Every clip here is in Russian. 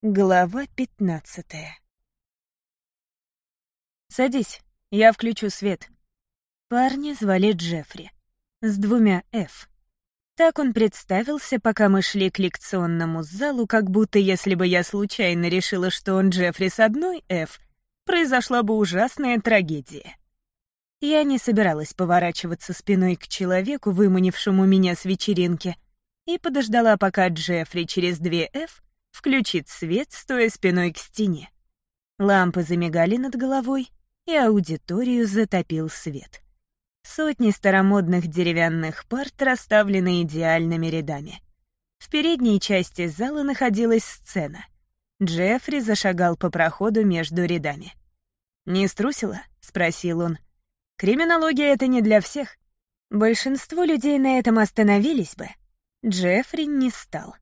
Глава пятнадцатая. «Садись, я включу свет». Парня звали Джеффри. С двумя «Ф». Так он представился, пока мы шли к лекционному залу, как будто если бы я случайно решила, что он Джеффри с одной «Ф», произошла бы ужасная трагедия. Я не собиралась поворачиваться спиной к человеку, выманившему меня с вечеринки, и подождала, пока Джеффри через две «Ф» включит свет, стоя спиной к стене. Лампы замигали над головой, и аудиторию затопил свет. Сотни старомодных деревянных парт расставлены идеальными рядами. В передней части зала находилась сцена. Джеффри зашагал по проходу между рядами. «Не струсила?» — спросил он. «Криминология — это не для всех. Большинство людей на этом остановились бы. Джеффри не стал.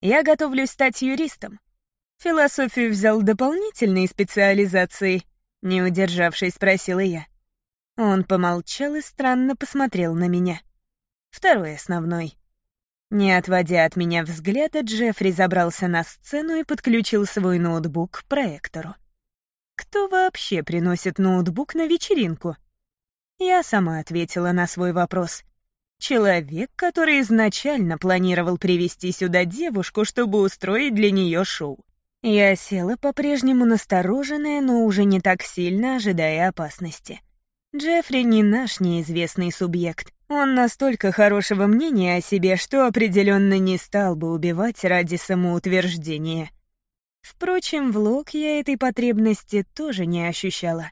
Я готовлюсь стать юристом. Философию взял дополнительные специализации, не удержавшись, спросила я. Он помолчал и странно посмотрел на меня. Второй основной. Не отводя от меня взгляда, Джеффри забрался на сцену и подключил свой ноутбук к проектору. Кто вообще приносит ноутбук на вечеринку? Я сама ответила на свой вопрос. Человек, который изначально планировал привести сюда девушку, чтобы устроить для нее шоу. Я села по-прежнему настороженная, но уже не так сильно ожидая опасности. Джеффри не наш неизвестный субъект. Он настолько хорошего мнения о себе, что определенно не стал бы убивать ради самоутверждения. Впрочем, в лог я этой потребности тоже не ощущала.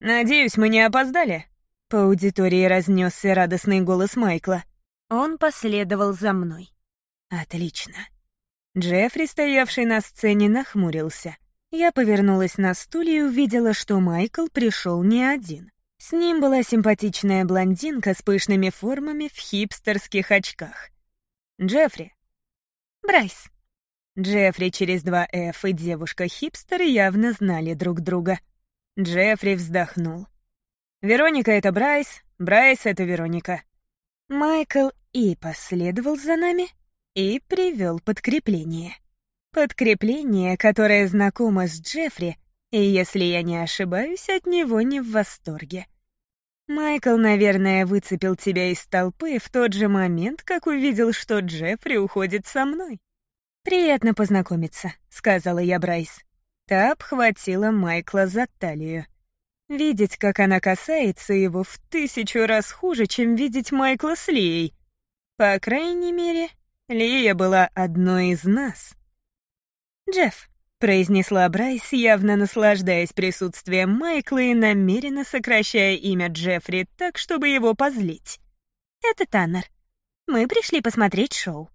«Надеюсь, мы не опоздали?» По аудитории разнесся радостный голос Майкла. Он последовал за мной. Отлично. Джеффри, стоявший на сцене, нахмурился. Я повернулась на стуле и увидела, что Майкл пришел не один. С ним была симпатичная блондинка с пышными формами в хипстерских очках. Джеффри. Брайс. Джеффри через два «Ф» и девушка-хипстер явно знали друг друга. Джеффри вздохнул. Вероника — это Брайс, Брайс — это Вероника. Майкл и последовал за нами, и привел подкрепление. Подкрепление, которое знакомо с Джеффри, и, если я не ошибаюсь, от него не в восторге. Майкл, наверное, выцепил тебя из толпы в тот же момент, как увидел, что Джеффри уходит со мной. «Приятно познакомиться», — сказала я Брайс. Та обхватила Майкла за талию. Видеть, как она касается его, в тысячу раз хуже, чем видеть Майкла с Лией. По крайней мере, Лия была одной из нас. «Джефф», — произнесла Брайс, явно наслаждаясь присутствием Майкла и намеренно сокращая имя Джеффри так, чтобы его позлить. «Это Таннер. Мы пришли посмотреть шоу».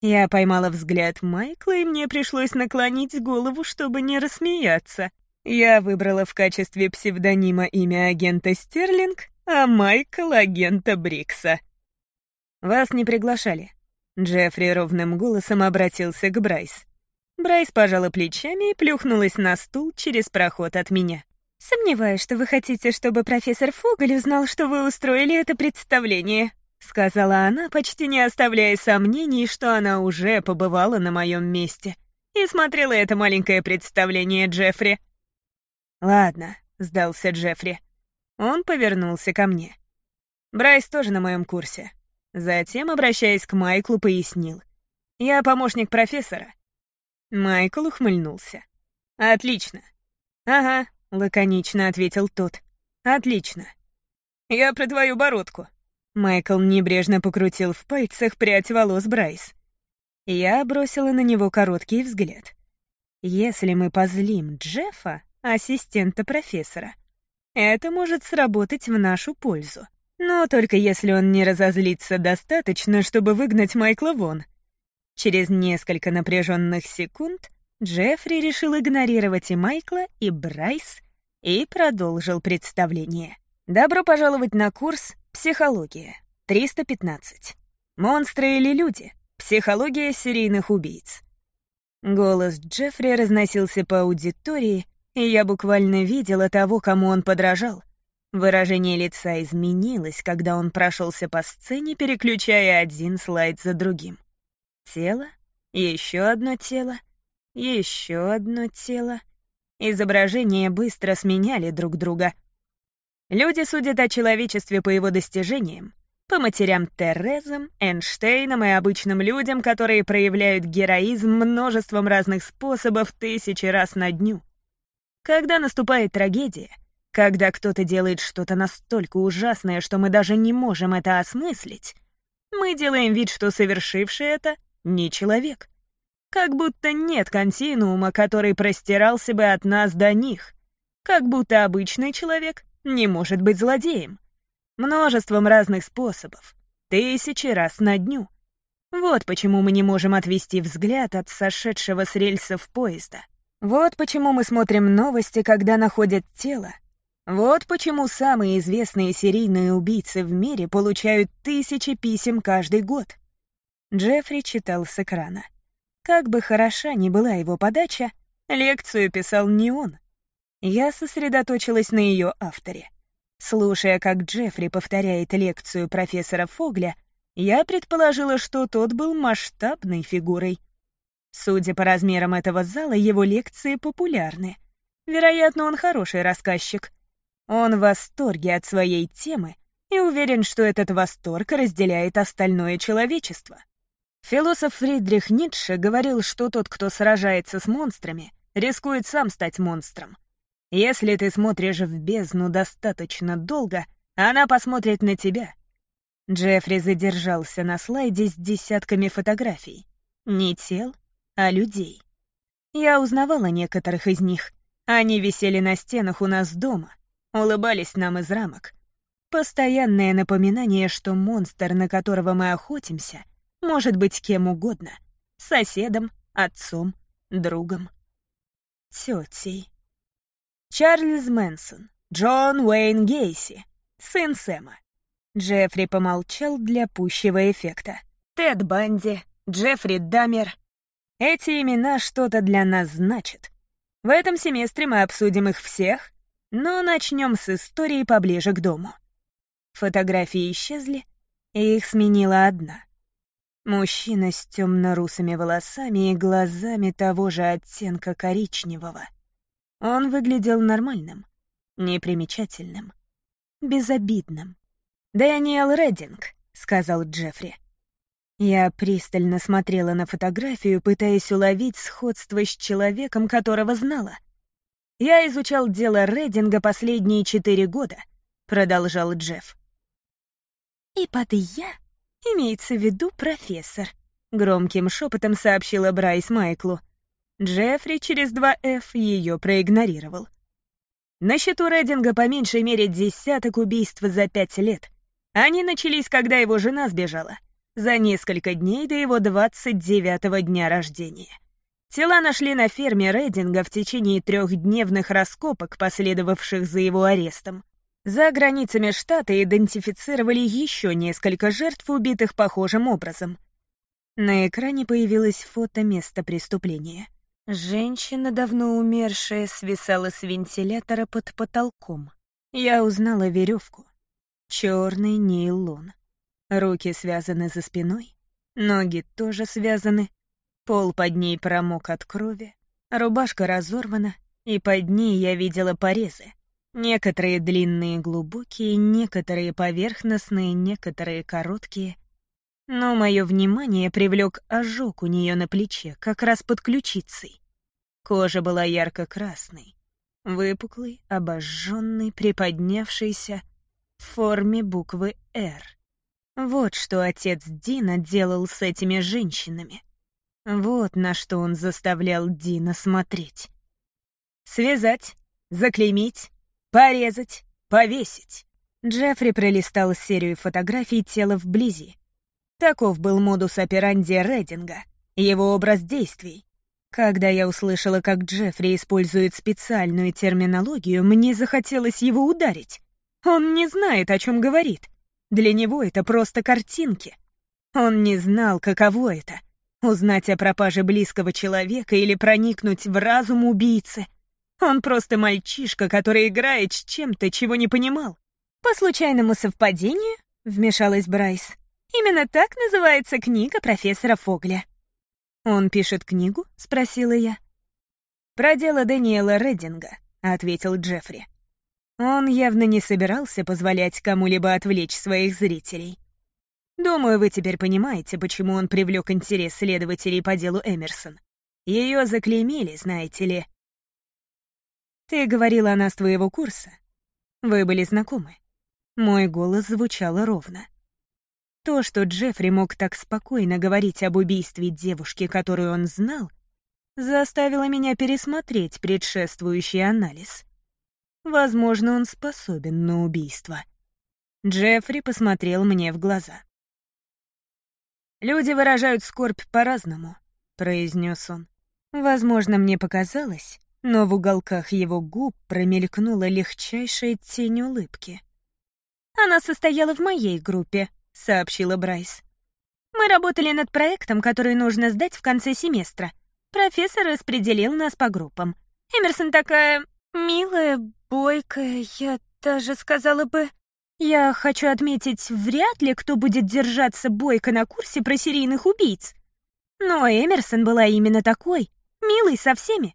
Я поймала взгляд Майкла, и мне пришлось наклонить голову, чтобы не рассмеяться. Я выбрала в качестве псевдонима имя агента Стерлинг, а Майкл — агента Брикса. «Вас не приглашали». Джеффри ровным голосом обратился к Брайс. Брайс пожала плечами и плюхнулась на стул через проход от меня. «Сомневаюсь, что вы хотите, чтобы профессор Фогель узнал, что вы устроили это представление», — сказала она, почти не оставляя сомнений, что она уже побывала на моем месте и смотрела это маленькое представление Джеффри. «Ладно», — сдался Джеффри. Он повернулся ко мне. Брайс тоже на моем курсе. Затем, обращаясь к Майклу, пояснил. «Я помощник профессора». Майкл ухмыльнулся. «Отлично». «Ага», — лаконично ответил тот. «Отлично». «Я про твою бородку». Майкл небрежно покрутил в пальцах прядь волос Брайс. Я бросила на него короткий взгляд. «Если мы позлим Джеффа, ассистента профессора. Это может сработать в нашу пользу. Но только если он не разозлится достаточно, чтобы выгнать Майкла вон. Через несколько напряженных секунд Джеффри решил игнорировать и Майкла, и Брайс, и продолжил представление. «Добро пожаловать на курс «Психология» 315. Монстры или люди? Психология серийных убийц». Голос Джеффри разносился по аудитории, и я буквально видела того, кому он подражал. Выражение лица изменилось, когда он прошелся по сцене, переключая один слайд за другим. Тело, Еще одно тело. Еще одно тело. Изображения быстро сменяли друг друга. Люди судят о человечестве по его достижениям, по матерям Терезам, Эйнштейнам и обычным людям, которые проявляют героизм множеством разных способов тысячи раз на дню. Когда наступает трагедия, когда кто-то делает что-то настолько ужасное, что мы даже не можем это осмыслить, мы делаем вид, что совершивший это не человек. Как будто нет континуума, который простирался бы от нас до них. Как будто обычный человек не может быть злодеем. Множеством разных способов. Тысячи раз на дню. Вот почему мы не можем отвести взгляд от сошедшего с рельсов поезда. Вот почему мы смотрим новости, когда находят тело. Вот почему самые известные серийные убийцы в мире получают тысячи писем каждый год. Джеффри читал с экрана. Как бы хороша ни была его подача, лекцию писал не он. Я сосредоточилась на ее авторе. Слушая, как Джеффри повторяет лекцию профессора Фогля, я предположила, что тот был масштабной фигурой. Судя по размерам этого зала, его лекции популярны. Вероятно, он хороший рассказчик. Он в восторге от своей темы и уверен, что этот восторг разделяет остальное человечество. Философ Фридрих Ницше говорил, что тот, кто сражается с монстрами, рискует сам стать монстром. Если ты смотришь в бездну достаточно долго, она посмотрит на тебя. Джеффри задержался на слайде с десятками фотографий. Не тел, а людей. Я узнавала некоторых из них. Они висели на стенах у нас дома, улыбались нам из рамок. Постоянное напоминание, что монстр, на которого мы охотимся — может быть кем угодно. Соседом, отцом, другом, тетей. Чарльз Мэнсон, Джон Уэйн Гейси, сын Сэма. Джеффри помолчал для пущего эффекта. Тед Банди, Джеффри Дамер. Эти имена что-то для нас значат. В этом семестре мы обсудим их всех, но начнем с истории поближе к дому. Фотографии исчезли, и их сменила одна. Мужчина с темно-русыми волосами и глазами того же оттенка коричневого. Он выглядел нормальным, непримечательным, безобидным. «Дэниел Реддинг», — сказал Джеффри. Я пристально смотрела на фотографию, пытаясь уловить сходство с человеком, которого знала. «Я изучал дело Реддинга последние четыре года», — продолжал Джефф. «И под «я» Имеется в виду профессор», — громким шепотом сообщила Брайс Майклу. Джеффри через два «Ф» ее проигнорировал. На счету Реддинга по меньшей мере десяток убийств за пять лет. Они начались, когда его жена сбежала, за несколько дней до его 29-го дня рождения. Тела нашли на ферме Реддинга в течение трехдневных раскопок, последовавших за его арестом. За границами штата идентифицировали еще несколько жертв, убитых похожим образом. На экране появилось фото места преступления. Женщина, давно умершая, свисала с вентилятора под потолком. Я узнала веревку. Черный нейлон. Руки связаны за спиной, ноги тоже связаны. Пол под ней промок от крови, рубашка разорвана, и под ней я видела порезы. Некоторые длинные глубокие, некоторые поверхностные, некоторые короткие. Но мое внимание привлек ожог у нее на плече, как раз под ключицей. Кожа была ярко-красной, выпуклой, обожженной, приподнявшейся в форме буквы «Р». Вот что отец Дина делал с этими женщинами. Вот на что он заставлял Дина смотреть. Связать, заклеймить, Порезать, повесить. Джеффри пролистал серию фотографий тела вблизи. Таков был модус операнди Рединга, его образ действий. Когда я услышала, как Джеффри использует специальную терминологию, мне захотелось его ударить. Он не знает, о чем говорит. Для него это просто картинки. Он не знал, каково это — узнать о пропаже близкого человека или проникнуть в разум убийцы — он просто мальчишка, который играет с чем-то, чего не понимал. По случайному совпадению, вмешалась Брайс. Именно так называется книга профессора Фогля. «Он пишет книгу?» — спросила я. «Про дело Дэниела Реддинга», — ответил Джеффри. Он явно не собирался позволять кому-либо отвлечь своих зрителей. Думаю, вы теперь понимаете, почему он привлек интерес следователей по делу Эмерсон. Ее заклеймили, знаете ли. Ты говорила она с твоего курса. Вы были знакомы. Мой голос звучал ровно. То, что Джеффри мог так спокойно говорить об убийстве девушки, которую он знал, заставило меня пересмотреть предшествующий анализ. Возможно, он способен на убийство. Джеффри посмотрел мне в глаза. «Люди выражают скорбь по-разному», — произнес он. Возможно, мне показалось, но в уголках его губ промелькнула легчайшая тень улыбки. «Она состояла в моей группе», — сообщила Брайс. «Мы работали над проектом, который нужно сдать в конце семестра. Профессор распределил нас по группам. Эмерсон такая милая, бойкая, я даже сказала бы... Я хочу отметить, вряд ли кто будет держаться бойко на курсе про серийных убийц. Но Эмерсон была именно такой, милый со всеми.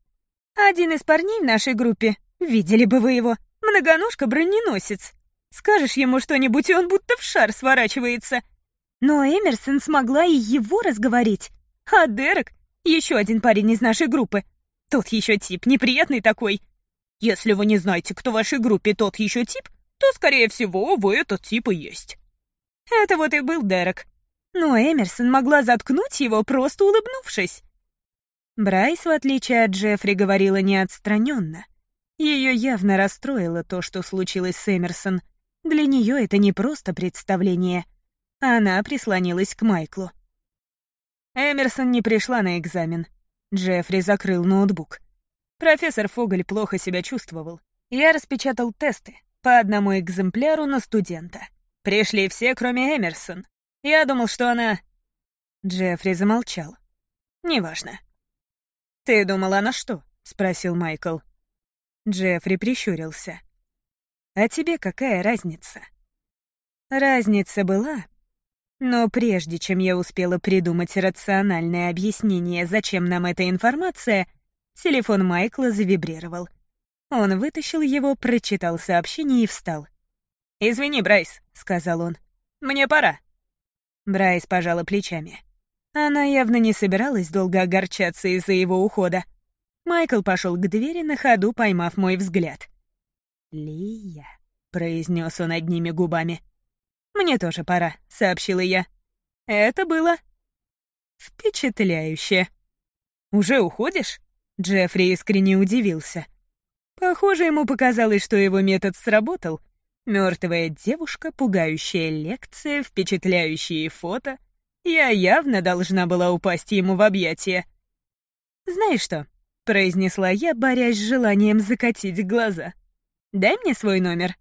Один из парней в нашей группе, видели бы вы его, многоножка-броненосец. Скажешь ему что-нибудь, и он будто в шар сворачивается. Но Эмерсон смогла и его разговорить. А Дерек, еще один парень из нашей группы, тот еще тип, неприятный такой. Если вы не знаете, кто в вашей группе тот еще тип, то, скорее всего, вы этот тип и есть. Это вот и был Дерек. Но Эмерсон могла заткнуть его, просто улыбнувшись. Брайс, в отличие от Джеффри, говорила неотстраненно. Ее явно расстроило то, что случилось с Эмерсон. Для нее это не просто представление. Она прислонилась к Майклу. Эмерсон не пришла на экзамен. Джеффри закрыл ноутбук. Профессор Фоголь плохо себя чувствовал. Я распечатал тесты, по одному экземпляру на студента. Пришли все, кроме Эмерсон. Я думал, что она... Джеффри замолчал. «Неважно». «Ты думала, она что?» — спросил Майкл. Джеффри прищурился. «А тебе какая разница?» Разница была, но прежде чем я успела придумать рациональное объяснение, зачем нам эта информация, телефон Майкла завибрировал — он вытащил его, прочитал сообщение и встал. «Извини, Брайс», — сказал он. «Мне пора». Брайс пожала плечами. Она явно не собиралась долго огорчаться из-за его ухода. Майкл пошел к двери на ходу, поймав мой взгляд. «Лия», — произнес он одними губами. «Мне тоже пора», — сообщила я. Это было впечатляюще. «Уже уходишь?» Джеффри искренне удивился. Похоже, ему показалось, что его метод сработал. Мертвая девушка, пугающая лекция, впечатляющие фото. Я явно должна была упасть ему в объятия. «Знаешь что?» — произнесла я, борясь с желанием закатить глаза. «Дай мне свой номер».